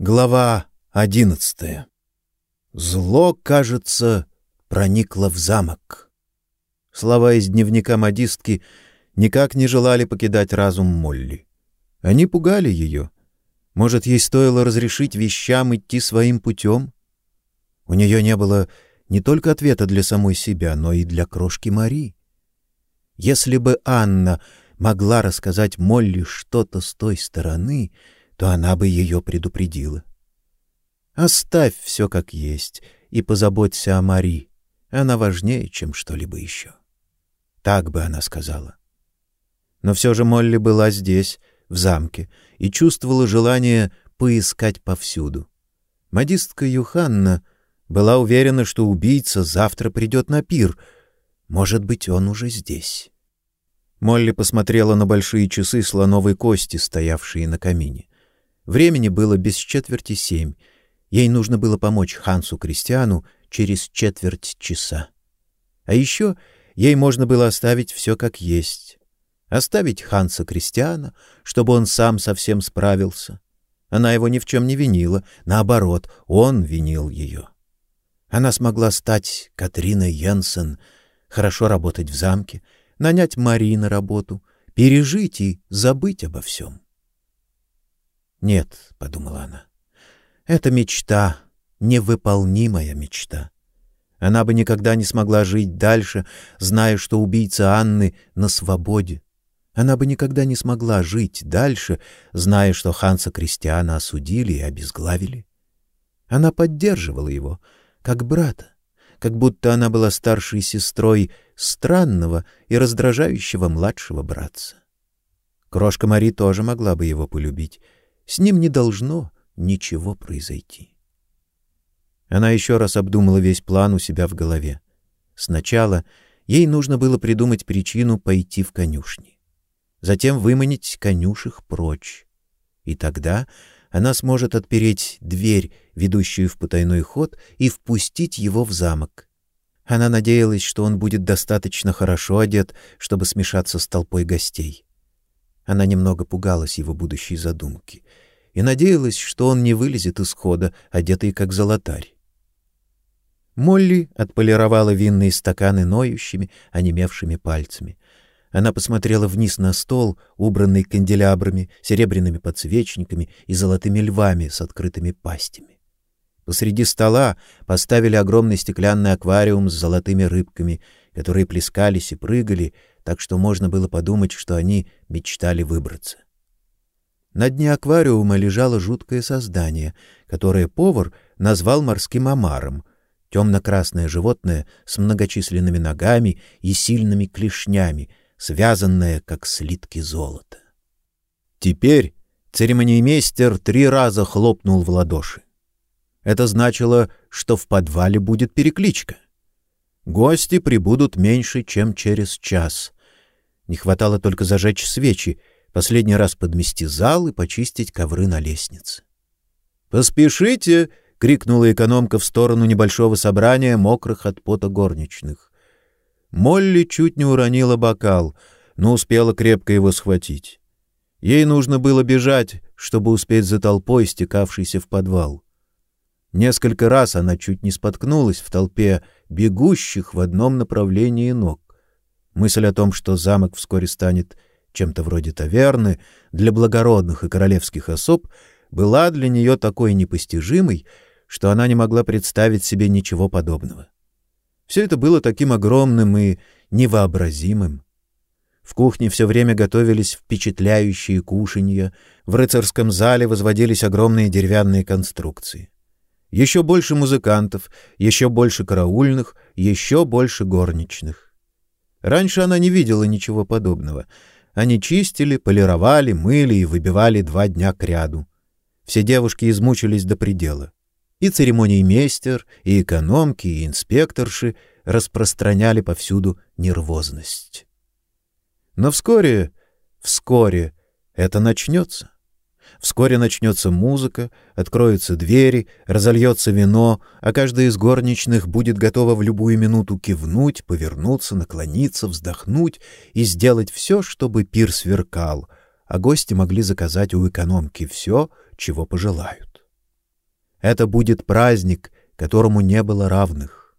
Глава одиннадцатая. Зло, кажется, проникло в замок. Слова из дневника модистки никак не желали покидать разум Молли. Они пугали ее. Может, ей стоило разрешить вещам идти своим путем? У нее не было не только ответа для самой себя, но и для крошки Мари. Если бы Анна могла рассказать Молли что-то с той стороны, то она бы ее предупредила. Оставь все как есть и позаботься о Мари. Она важнее, чем что-либо еще. Так бы она сказала. Но все же Молли была здесь, в замке, и чувствовала желание поискать повсюду. Модистка Юханна была уверена, что убийца завтра придет на пир. Может быть, он уже здесь. Молли посмотрела на большие часы слоновой кости, стоявшие на камине. Времени было без четверти семь. Ей нужно было помочь Хансу Кристиану через четверть часа. А еще ей можно было оставить все как есть. Оставить Ханса Кристиана, чтобы он сам совсем справился. Она его ни в чем не винила, наоборот, он винил ее. Она смогла стать Катриной Йенсен, хорошо работать в замке, нанять Мари на работу, пережить и забыть обо всем. Нет, подумала она. Это мечта, невыполнимая мечта. Она бы никогда не смогла жить дальше, зная, что убийца Анны на свободе. Она бы никогда не смогла жить дальше, зная, что Ханса Кристиана осудили и обезглавили. Она поддерживала его, как брата, как будто она была старшей сестрой странного и раздражающего младшего братца. Крошка Мари тоже могла бы его полюбить, с ним не должно ничего произойти. Она еще раз обдумала весь план у себя в голове. Сначала ей нужно было придумать причину пойти в конюшни. Затем выманить конюшек прочь. И тогда она сможет отпереть дверь, ведущую в потайной ход, и впустить его в замок. Она надеялась, что он будет достаточно хорошо одет, чтобы смешаться с толпой гостей. Она немного пугалась его будущей задумки и надеялась, что он не вылезет из хода, одетый как золотарь. Молли отполировала винные стаканы ноющими, онемевшими пальцами. Она посмотрела вниз на стол, убранный канделябрами, серебряными подсвечниками и золотыми львами с открытыми пастями. Посреди стола поставили огромный стеклянный аквариум с золотыми рыбками, которые плескались и прыгали, так что можно было подумать, что они мечтали выбраться. На дне аквариума лежало жуткое создание, которое повар назвал морским омаром, темно-красное животное с многочисленными ногами и сильными клешнями, связанное как слитки золота. Теперь церемониймейстер три раза хлопнул в ладоши. Это значило, что в подвале будет перекличка. Гости прибудут меньше, чем через час. Не хватало только зажечь свечи, последний раз подмести зал и почистить ковры на лестнице. «Поспешите!» — крикнула экономка в сторону небольшого собрания мокрых от пота горничных. Молли чуть не уронила бокал, но успела крепко его схватить. Ей нужно было бежать, чтобы успеть за толпой, стекавшейся в подвал. Несколько раз она чуть не споткнулась в толпе бегущих в одном направлении ног. Мысль о том, что замок вскоре станет чем-то вроде таверны для благородных и королевских особ, была для нее такой непостижимой, что она не могла представить себе ничего подобного. Все это было таким огромным и невообразимым. В кухне все время готовились впечатляющие кушанья, в рыцарском зале возводились огромные деревянные конструкции. Еще больше музыкантов, еще больше караульных, еще больше горничных. Раньше она не видела ничего подобного. Они чистили, полировали, мыли и выбивали два дня кряду. Все девушки измучились до предела. И церемониймейстер, и экономки, и инспекторши распространяли повсюду нервозность. Но вскоре, вскоре это начнется. Вскоре начнется музыка, откроются двери, разольется вино, а каждая из горничных будет готова в любую минуту кивнуть, повернуться, наклониться, вздохнуть и сделать все, чтобы пир сверкал, а гости могли заказать у экономки все, чего пожелают. Это будет праздник, которому не было равных.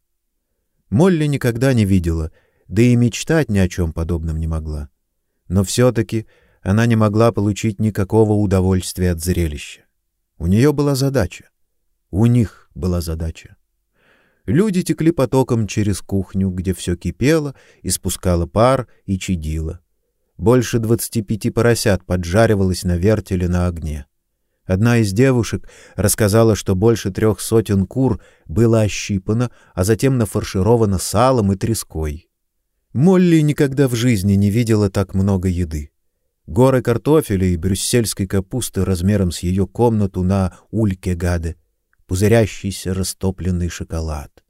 Молли никогда не видела, да и мечтать ни о чем подобном не могла. Но все-таки она не могла получить никакого удовольствия от зрелища. У нее была задача. У них была задача. Люди текли потоком через кухню, где все кипело, испускало пар и чадило. Больше двадцати пяти поросят поджаривалось на вертеле на огне. Одна из девушек рассказала, что больше трех сотен кур было ощипано, а затем нафаршировано салом и треской. Молли никогда в жизни не видела так много еды. Горы картофеля и брюссельской капусты размером с ее комнату на Ульке-Гаде — пузырящийся растопленный шоколад.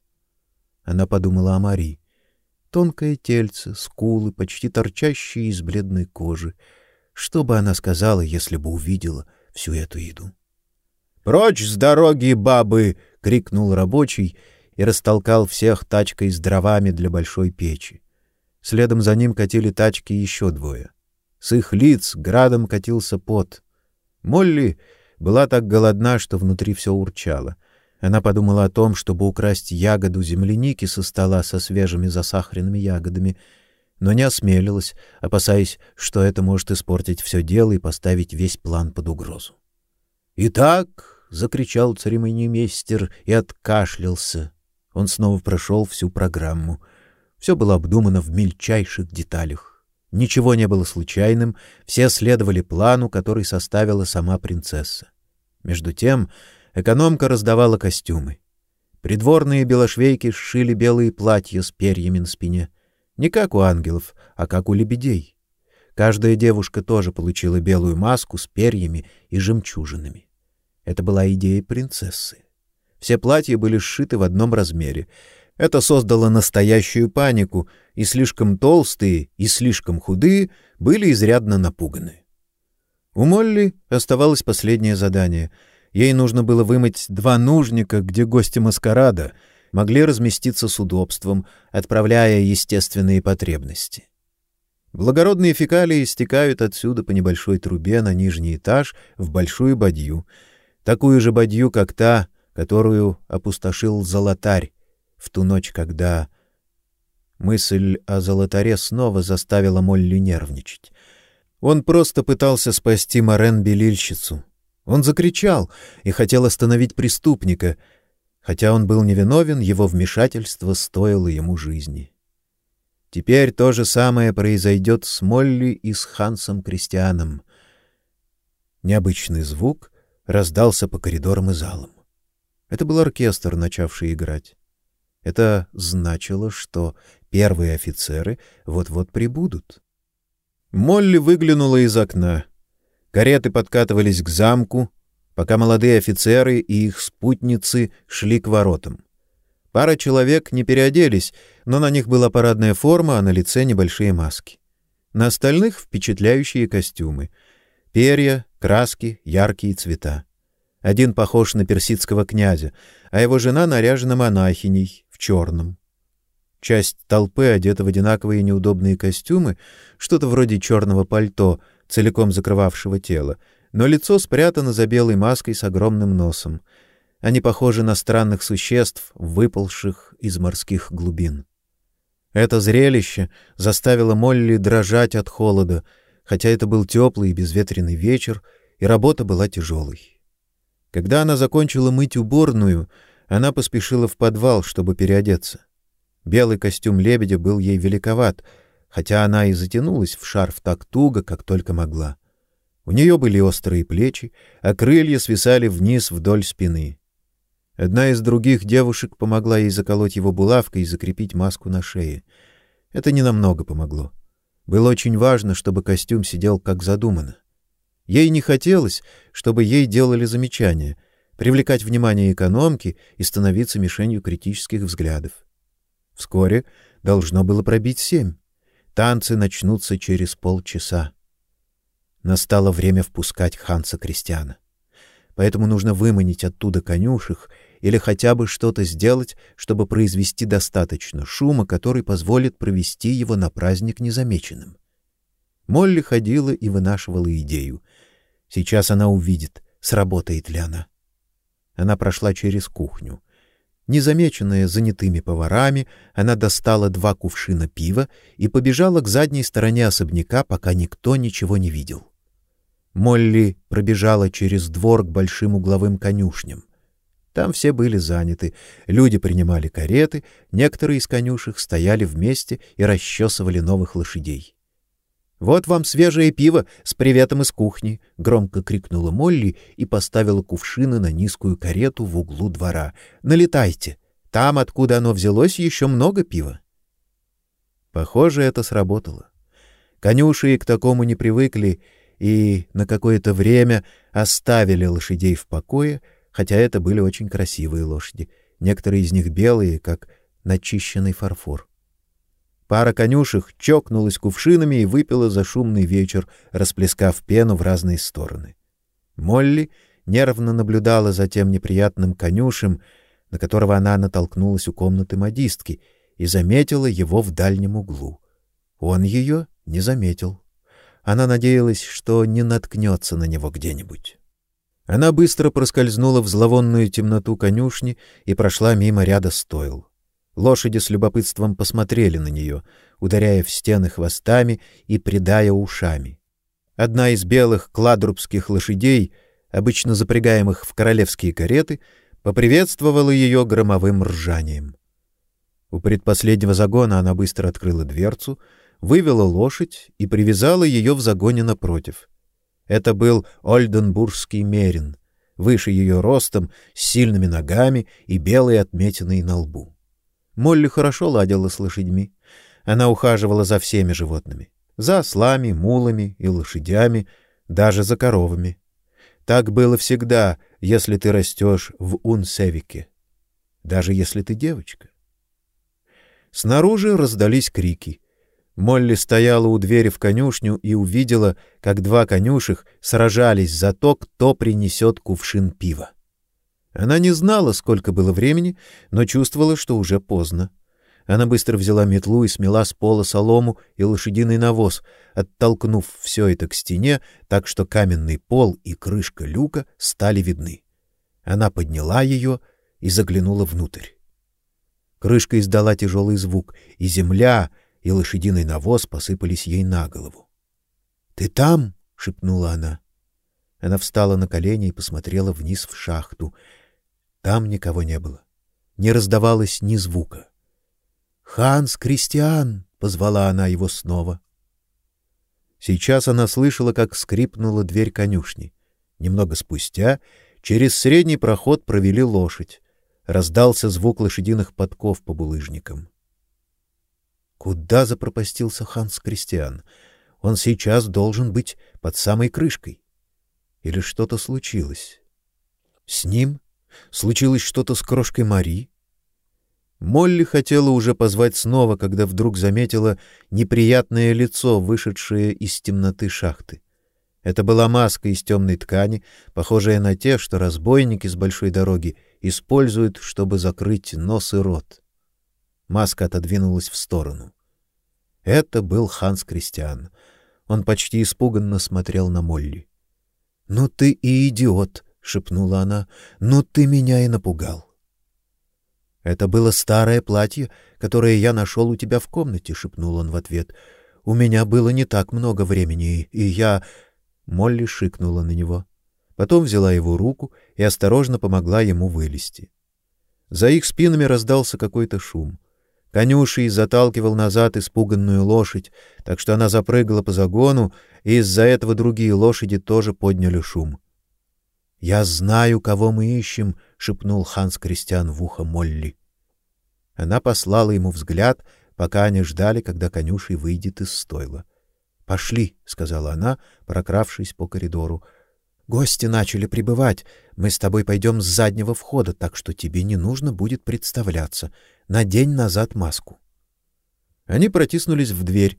Она подумала о Мари. Тонкое тельце, скулы, почти торчащие из бледной кожи. Что бы она сказала, если бы увидела всю эту еду? «Прочь с дороги, бабы!» — крикнул рабочий и растолкал всех тачкой с дровами для большой печи. Следом за ним катили тачки еще двое. С их лиц градом катился пот. Молли была так голодна, что внутри все урчало. Она подумала о том, чтобы украсть ягоду земляники со стола со свежими засахаренными ягодами, но не осмелилась, опасаясь, что это может испортить все дело и поставить весь план под угрозу. «Итак!» — закричал церемониймейстер и откашлялся. Он снова прошел всю программу. Все было обдумано в мельчайших деталях. Ничего не было случайным, все следовали плану, который составила сама принцесса. Между тем, экономка раздавала костюмы. Придворные белошвейки сшили белые платья с перьями на спине, не как у ангелов, а как у лебедей. Каждая девушка тоже получила белую маску с перьями и жемчужинами. Это была идея принцессы. Все платья были сшиты в одном размере. Это создало настоящую панику, и слишком толстые и слишком худые были изрядно напуганы. У Молли оставалось последнее задание. Ей нужно было вымыть два нужника, где гости маскарада могли разместиться с удобством, отправляя естественные потребности. Благородные фекалии стекают отсюда по небольшой трубе на нижний этаж в большую бадью, такую же бадью, как та, которую опустошил золотарь в ту ночь, когда мысль о золотаре снова заставила Молли нервничать. Он просто пытался спасти Марен Белильщицу. Он закричал и хотел остановить преступника, хотя он был невиновен, его вмешательство стоило ему жизни. Теперь то же самое произойдет с Молли и с Хансом Кристианом. Необычный звук раздался по коридорам и залам. Это был оркестр, начавший играть. Это значило, что первые офицеры вот-вот прибудут. Молли выглянула из окна. Кареты подкатывались к замку, пока молодые офицеры и их спутницы шли к воротам. Пара человек не переоделись, но на них была парадная форма, а на лице небольшие маски. На остальных впечатляющие костюмы. Перья, краски, яркие цвета. Один похож на персидского князя, а его жена наряжена монахиней черном. Часть толпы одета в одинаковые неудобные костюмы, что-то вроде черного пальто, целиком закрывавшего тело, но лицо спрятано за белой маской с огромным носом. Они похожи на странных существ, выползших из морских глубин. Это зрелище заставило Молли дрожать от холода, хотя это был теплый и безветренный вечер, и работа была тяжелой. Когда она закончила мыть уборную, она поспешила в подвал, чтобы переодеться. Белый костюм лебедя был ей великоват, хотя она и затянулась в шарф так туго, как только могла. У нее были острые плечи, а крылья свисали вниз вдоль спины. Одна из других девушек помогла ей заколоть его булавкой и закрепить маску на шее. Это ненамного помогло. Было очень важно, чтобы костюм сидел как задумано. Ей не хотелось, чтобы ей делали замечания, привлекать внимание экономки и становиться мишенью критических взглядов. Вскоре должно было пробить семь. Танцы начнутся через полчаса. Настало время впускать Ханса Кристиана. Поэтому нужно выманить оттуда конюшек или хотя бы что-то сделать, чтобы произвести достаточно шума, который позволит провести его на праздник незамеченным. Молли ходила и вынашивала идею. Сейчас она увидит, сработает ли она. Она прошла через кухню. Незамеченная занятыми поварами, она достала два кувшина пива и побежала к задней стороне особняка, пока никто ничего не видел. Молли пробежала через двор к большим угловым конюшням. Там все были заняты. Люди принимали кареты, некоторые из конюшек стояли вместе и расчесывали новых лошадей. Вот вам свежее пиво с приветом из кухни, громко крикнула Молли и поставила кувшины на низкую карету в углу двора. Налетайте. Там, откуда оно взялось, еще много пива. Похоже, это сработало. Конюши к такому не привыкли и на какое-то время оставили лошадей в покое, хотя это были очень красивые лошади, некоторые из них белые, как начищенный фарфор. Пара конюшек чокнулась кувшинами и выпила за шумный вечер, расплескав пену в разные стороны. Молли нервно наблюдала за тем неприятным конюшем, на которого она натолкнулась у комнаты модистки, и заметила его в дальнем углу. Он ее не заметил. Она надеялась, что не наткнется на него где-нибудь. Она быстро проскользнула в зловонную темноту конюшни и прошла мимо ряда стойл. Лошади с любопытством посмотрели на нее, ударяя в стены хвостами и придая ушами. Одна из белых кладрубских лошадей, обычно запрягаемых в королевские кареты, поприветствовала ее громовым ржанием. У предпоследнего загона она быстро открыла дверцу, вывела лошадь и привязала ее в загоне напротив. Это был Ольденбургский мерин, выше ее ростом, с сильными ногами и белой отметиной на лбу. Молли хорошо ладила с лошадьми. Она ухаживала за всеми животными: за ослами, мулами и лошадями, даже за коровами. Так было всегда, если ты растешь в Унсевике, даже если ты девочка. Снаружи раздались крики. Молли стояла у двери в конюшню и увидела, как два конюшек сражались за то, кто принесет кувшин пива. Она не знала, сколько было времени, но чувствовала, что уже поздно. Она быстро взяла метлу и смела с пола солому и лошадиный навоз, оттолкнув все это к стене, так что каменный пол и крышка люка стали видны. Она подняла ее и заглянула внутрь. Крышка издала тяжелый звук, и земля и лошадиный навоз посыпались ей на голову. "Ты там?" шепнула она. Она встала на колени и посмотрела вниз в шахту. Там никого не было. Не раздавалось ни звука. "Ханс Кристиан", позвала она его снова. Сейчас она слышала, как скрипнула дверь конюшни. Немного спустя через средний проход провели лошадь. Раздался звук лошадиных подков по булыжникам. Куда запропастился Ханс Кристиан? Он сейчас должен быть под самой крышкой. Или что-то случилось? С ним Случилось что-то с крошкой Мари? Молли хотела уже позвать снова, когда вдруг заметила неприятное лицо, вышедшее из темноты шахты. Это была маска из темной ткани, похожая на те, что разбойники с большой дороги используют, чтобы закрыть нос и рот. Маска отодвинулась в сторону. Это был Ханс Кристиан. Он почти испуганно смотрел на Молли. "Ну ты и идиот", шепнула она. "Ну ты меня и напугал". Это было старое платье, которое я нашел у тебя в комнате, шепнул он в ответ. У меня было не так много времени, и я Молли шикнула на него. Потом взяла его руку и осторожно помогла ему вылезти. За их спинами раздался какой-то шум. Конюший заталкивал назад испуганную лошадь, так что она запрыгала по загону, и из-за этого другие лошади тоже подняли шум. Я знаю, кого мы ищем, шепнул Ханс Кристиан в ухо Молли. Она послала ему взгляд, пока они ждали, когда конюший выйдет из стойла. "Пошли", сказала она, прокравшись по коридору. "Гости начали прибывать. Мы с тобой пойдем с заднего входа, так что тебе не нужно будет представляться. Надень назад маску". Они протиснулись в дверь.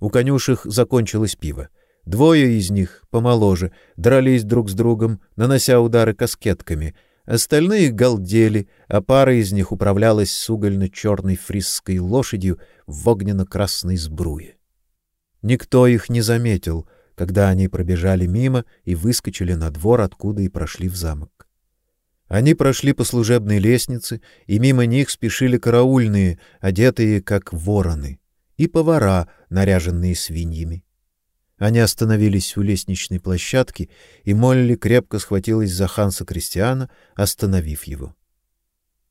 У конюшек закончилось пиво. Двое из них, помоложе, дрались друг с другом, нанося удары каскетками. Остальные галдели, а пара из них управлялась с угольно черной фрисской лошадью в огненно-красной сбруе. Никто их не заметил, когда они пробежали мимо и выскочили на двор, откуда и прошли в замок. Они прошли по служебной лестнице, и мимо них спешили караульные, одетые как вороны, и повара, наряженные свиньями. Они остановились у лестничной площадки, и Молли крепко схватилась за Ханса Кристиана, остановив его.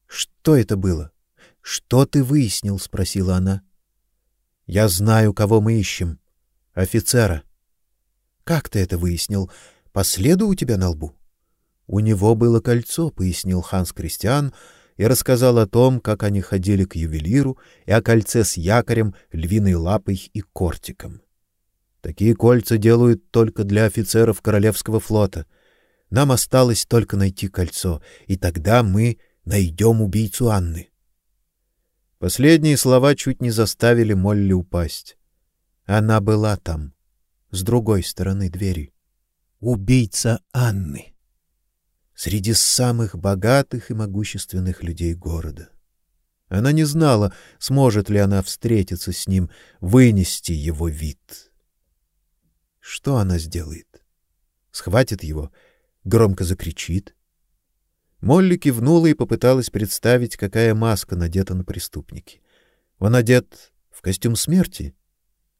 Что это было? Что ты выяснил, спросила она. Я знаю, кого мы ищем. Офицера. Как ты это выяснил? По следу у тебя на лбу? У него было кольцо, пояснил Ханс Кристиан и рассказал о том, как они ходили к ювелиру и о кольце с якорем, львиной лапой и кортиком. Такие кольца делают только для офицеров королевского флота. Нам осталось только найти кольцо, и тогда мы найдем убийцу Анны. Последние слова чуть не заставили Молли упасть. Она была там, с другой стороны двери. Убийца Анны среди самых богатых и могущественных людей города. Она не знала, сможет ли она встретиться с ним, вынести его вид. Что она сделает? Схватит его, громко закричит. Молли кивнула и попыталась представить, какая маска надета на преступнике. Он одет в костюм смерти?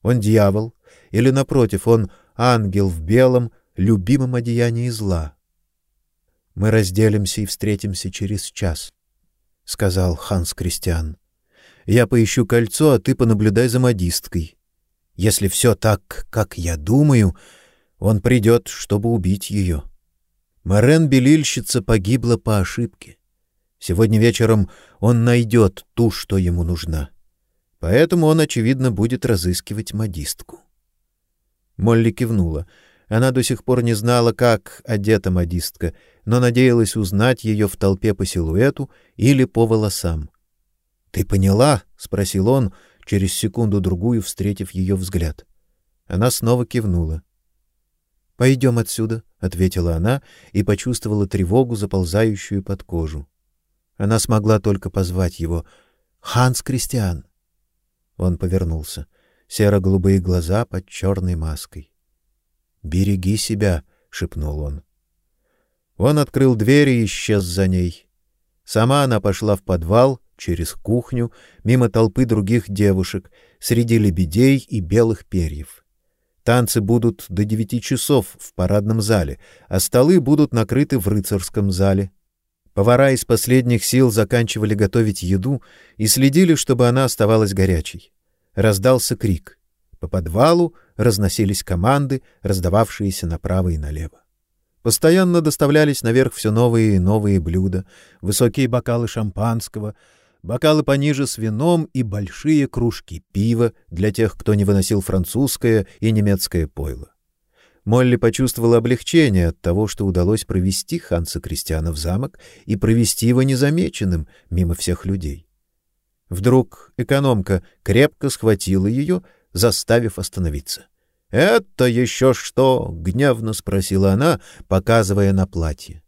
Он дьявол или напротив, он ангел в белом, любимом одеянии зла? Мы разделимся и встретимся через час, сказал Ханс Кристиан. Я поищу кольцо, а ты понаблюдай за модисткой. Если все так, как я думаю, он придет, чтобы убить ее. Марен Белильщица погибла по ошибке. Сегодня вечером он найдет ту, что ему нужна. Поэтому он очевидно будет разыскивать модистку. Молли кивнула. Она до сих пор не знала, как одета модистка, но надеялась узнать ее в толпе по силуэту или по волосам. "Ты поняла?" спросил он, через секунду другую встретив ее взгляд. Она снова кивнула. «Пойдем отсюда", ответила она и почувствовала тревогу, заползающую под кожу. Она смогла только позвать его: "Ханс Кристиан". Он повернулся. Серо-голубые глаза под черной маской. "Береги себя", шепнул он. Он открыл дверь и исчез за ней. Сама она пошла в подвал, через кухню, мимо толпы других девушек, среди лебедей и белых перьев. Танцы будут до девяти часов в парадном зале, а столы будут накрыты в рыцарском зале. Повара из последних сил заканчивали готовить еду и следили, чтобы она оставалась горячей. Раздался крик. По подвалу разносились команды, раздававшиеся направо и налево. Постоянно доставлялись наверх все новые и новые блюда, высокие бокалы шампанского, бокалы пониже с вином и большие кружки пива для тех, кто не выносил французское и немецкое пойло. Молли почувствовала облегчение от того, что удалось провести Ханса Кристиана в замок и провести его незамеченным мимо всех людей. Вдруг экономка крепко схватила ее, заставив остановиться. Это еще что? гневно спросила она, показывая на платье.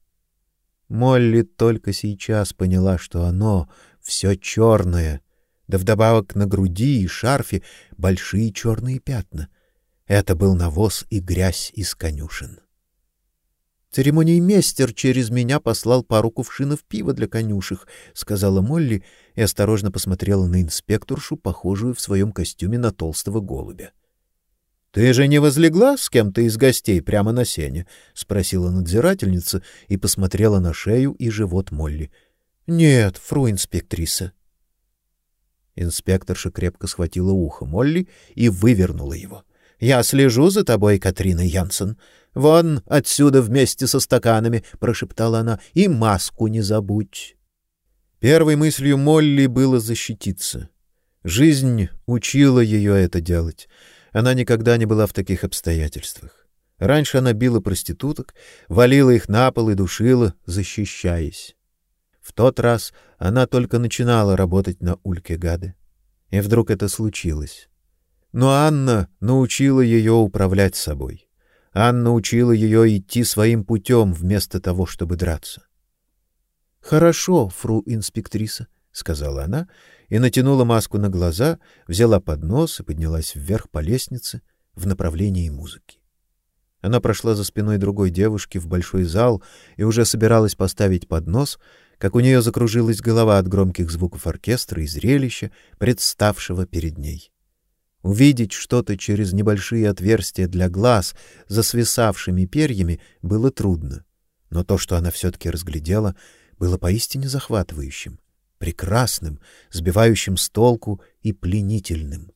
Молли только сейчас поняла, что оно все черное, да вдобавок на груди и шарфе большие черные пятна. Это был навоз и грязь из конюшен. Церемониймейстер через меня послал пару кувшинов пива для конюшек, сказала Молли и осторожно посмотрела на инспекторшу, похожую в своем костюме на толстого голубя. Ты же не возлегла с кем-то из гостей прямо на сене, спросила надзирательница и посмотрела на шею и живот Молли. Нет, фру инспектриса. Инспекторша крепко схватила ухо Молли и вывернула его. Я слежу за тобой, Катрина Янсен. Вон отсюда вместе со стаканами, прошептала она. И маску не забудь. Первой мыслью Молли было защититься. Жизнь учила ее это делать. Она никогда не была в таких обстоятельствах. Раньше она била проституток, валила их на пол и душила, защищаясь. В тот раз она только начинала работать на Ульке Гады. И вдруг это случилось. Но Анна научила ее управлять собой. Анна учила ее идти своим путем вместо того, чтобы драться. Хорошо, фру инспектриса, сказала она и натянула маску на глаза, взяла поднос и поднялась вверх по лестнице в направлении музыки. Она прошла за спиной другой девушки в большой зал и уже собиралась поставить поднос, как у нее закружилась голова от громких звуков оркестра и зрелища, представшего перед ней. Увидеть что-то через небольшие отверстия для глаз за свисавшими перьями было трудно, но то, что она все таки разглядела, было поистине захватывающим, прекрасным, сбивающим с толку и пленительным.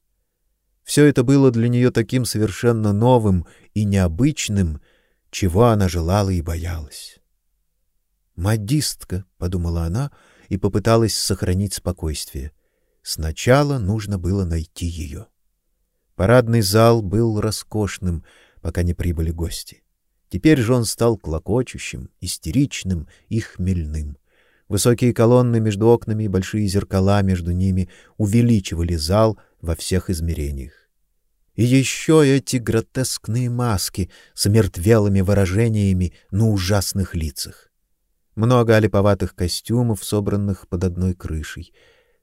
Все это было для нее таким совершенно новым и необычным, чего она желала и боялась. «Модистка», — подумала она и попыталась сохранить спокойствие. Сначала нужно было найти ее. Парадный зал был роскошным, пока не прибыли гости. Теперь же он стал клокочущим, истеричным и хмельным. Высокие колонны между окнами и большие зеркала между ними увеличивали зал во всех измерениях. И еще эти гротескные маски с мертвелыми выражениями на ужасных лицах. Много олиповатых костюмов, собранных под одной крышей.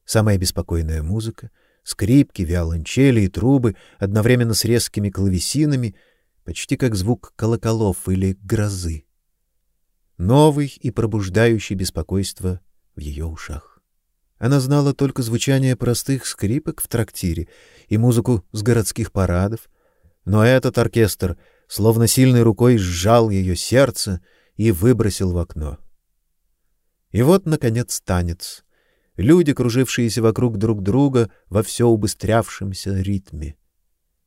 Самая беспокойная музыка, скрипки, виолончели и трубы, одновременно с резкими клавесинами, почти как звук колоколов или грозы. Новый и пробуждающий беспокойство в ее ушах. Она знала только звучание простых скрипок в трактире и музыку с городских парадов, но этот оркестр словно сильной рукой сжал ее сердце и выбросил в окно. И вот наконец танец. Люди, кружившиеся вокруг друг друга во все убыстрявшемся ритме.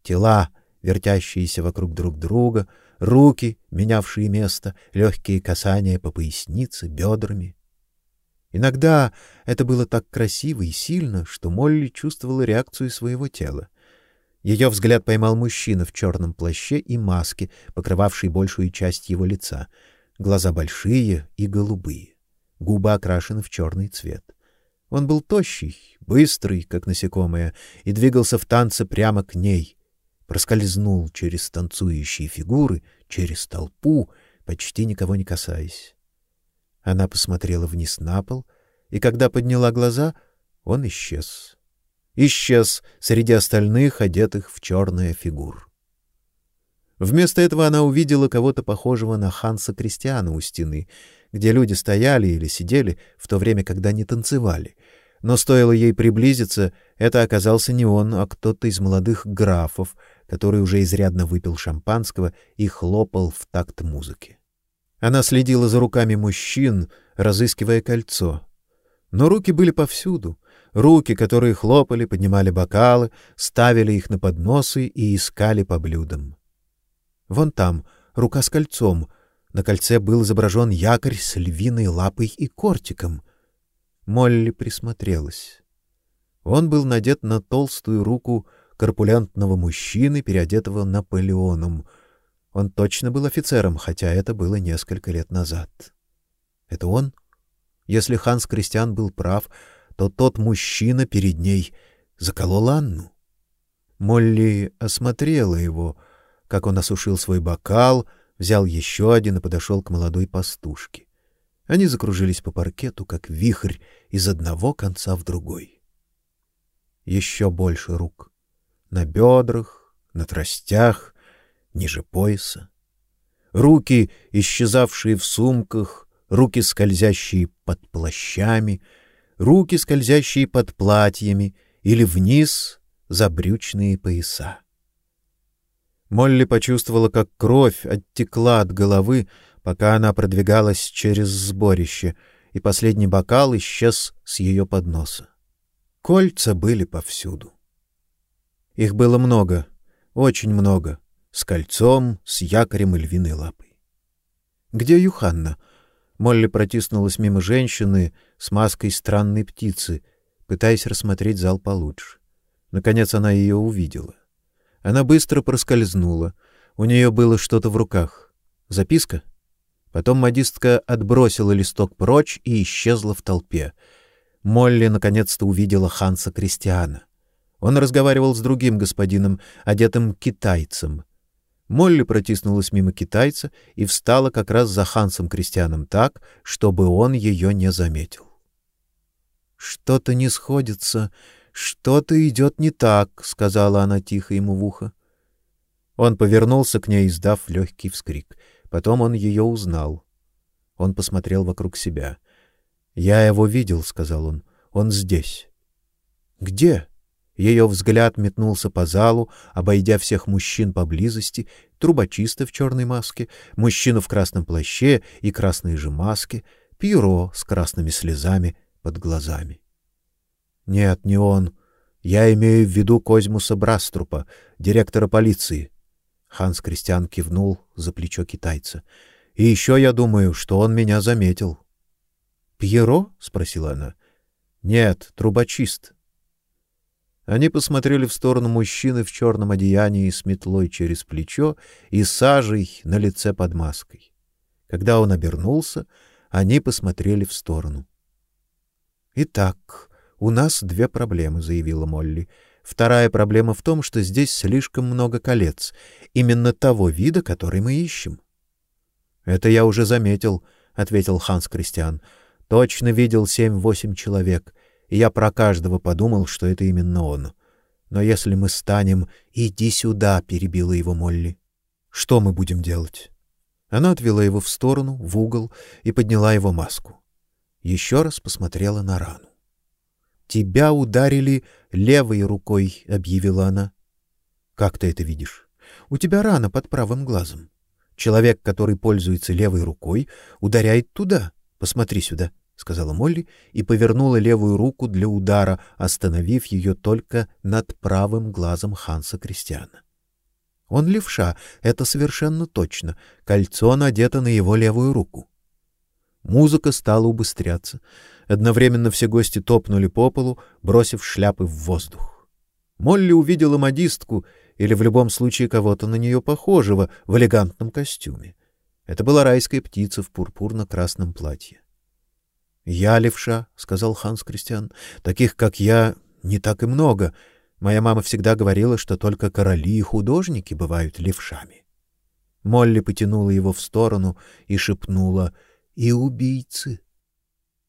Тела, вертящиеся вокруг друг друга, руки, менявшие место, легкие касания по пояснице, бедрами. Иногда это было так красиво и сильно, что Молли чувствовала реакцию своего тела. Ее взгляд поймал мужчина в черном плаще и маске, покрывавшей большую часть его лица. Глаза большие и голубые, губы окрашены в черный цвет. Он был тощий, быстрый, как насекомое, и двигался в танце прямо к ней. Проскользнул через танцующие фигуры, через толпу, почти никого не касаясь. Она посмотрела вниз на пол, и когда подняла глаза, он исчез. Исчез среди остальных, одетых в черные фигур. Вместо этого она увидела кого-то похожего на Ханса Кристиана у стены, где люди стояли или сидели в то время, когда не танцевали. Но стоило ей приблизиться, это оказался не он, а кто-то из молодых графов, который уже изрядно выпил шампанского и хлопал в такт музыки. Она следила за руками мужчин, разыскивая кольцо. Но руки были повсюду. Руки, которые хлопали, поднимали бокалы, ставили их на подносы и искали по блюдам. Вон там рука с кольцом. На кольце был изображен якорь с львиной лапой и кортиком. Молли присмотрелась. Он был надет на толстую руку корпулентного мужчины, переодетого Наполеоном — он точно был офицером, хотя это было несколько лет назад. Это он? Если Ханс Кристиан был прав, то тот мужчина перед ней заколол Анну. Молли осмотрела его, как он осушил свой бокал, взял еще один и подошел к молодой пастушке. Они закружились по паркету, как вихрь из одного конца в другой. Еще больше рук. На бедрах, на тростях, ниже пояса. Руки, исчезавшие в сумках, руки, скользящие под плащами, руки, скользящие под платьями или вниз за брючные пояса. Молли почувствовала, как кровь оттекла от головы, пока она продвигалась через сборище, и последний бокал исчез с ее подноса. Кольца были повсюду. Их было много, очень много с кольцом, с якорем и львиной лапой. Где Юханна? Молли протиснулась мимо женщины с маской странной птицы, пытаясь рассмотреть зал получше. Наконец она ее увидела. Она быстро проскользнула. У нее было что-то в руках. Записка. Потом модистка отбросила листок прочь и исчезла в толпе. Молли наконец-то увидела Ханса Кристиана. Он разговаривал с другим господином, одетым китайцем. Молли протиснулась мимо китайца и встала как раз за Хансом Кристианом так, чтобы он ее не заметил. Что-то не сходится, что-то идет не так, сказала она тихо ему в ухо. Он повернулся к ней, издав легкий вскрик. Потом он ее узнал. Он посмотрел вокруг себя. "Я его видел", сказал он. "Он здесь". "Где?" Ее взгляд метнулся по залу, обойдя всех мужчин поблизости, трубочиста в черной маске, мужчину в красном плаще и красной же маске, Пьеро с красными слезами под глазами. Нет, не он. Я имею в виду Козьмуса Браструпа, директора полиции. Ханс Кристиан кивнул за плечо китайца. И еще я думаю, что он меня заметил. Пьеро? спросила она. Нет, трубочист. Они посмотрели в сторону мужчины в черном одеянии с метлой через плечо и сажей на лице под маской. Когда он обернулся, они посмотрели в сторону. Итак, у нас две проблемы, заявила Молли. Вторая проблема в том, что здесь слишком много колец, именно того вида, который мы ищем. Это я уже заметил, ответил Ханс Кристиан. Точно видел семь-восемь человек и я про каждого подумал, что это именно он. Но если мы станем, иди сюда, перебила его Молли. Что мы будем делать? Она отвела его в сторону, в угол и подняла его маску. Еще раз посмотрела на рану. Тебя ударили левой рукой, объявила она. Как ты это видишь? У тебя рана под правым глазом. Человек, который пользуется левой рукой, ударяет туда. Посмотри сюда. — сказала Молли и повернула левую руку для удара, остановив ее только над правым глазом Ханса Кристиана. Он левша, это совершенно точно. Кольцо надето на его левую руку. Музыка стала убыстряться. Одновременно все гости топнули по полу, бросив шляпы в воздух. Молли увидела модистку или в любом случае кого-то на нее похожего в элегантном костюме. Это была райская птица в пурпурно-красном платье. Я левша, сказал Ханс Кристиан. Таких, как я, не так и много. Моя мама всегда говорила, что только короли и художники бывают левшами. Молли потянула его в сторону и шепнула: "И убийцы".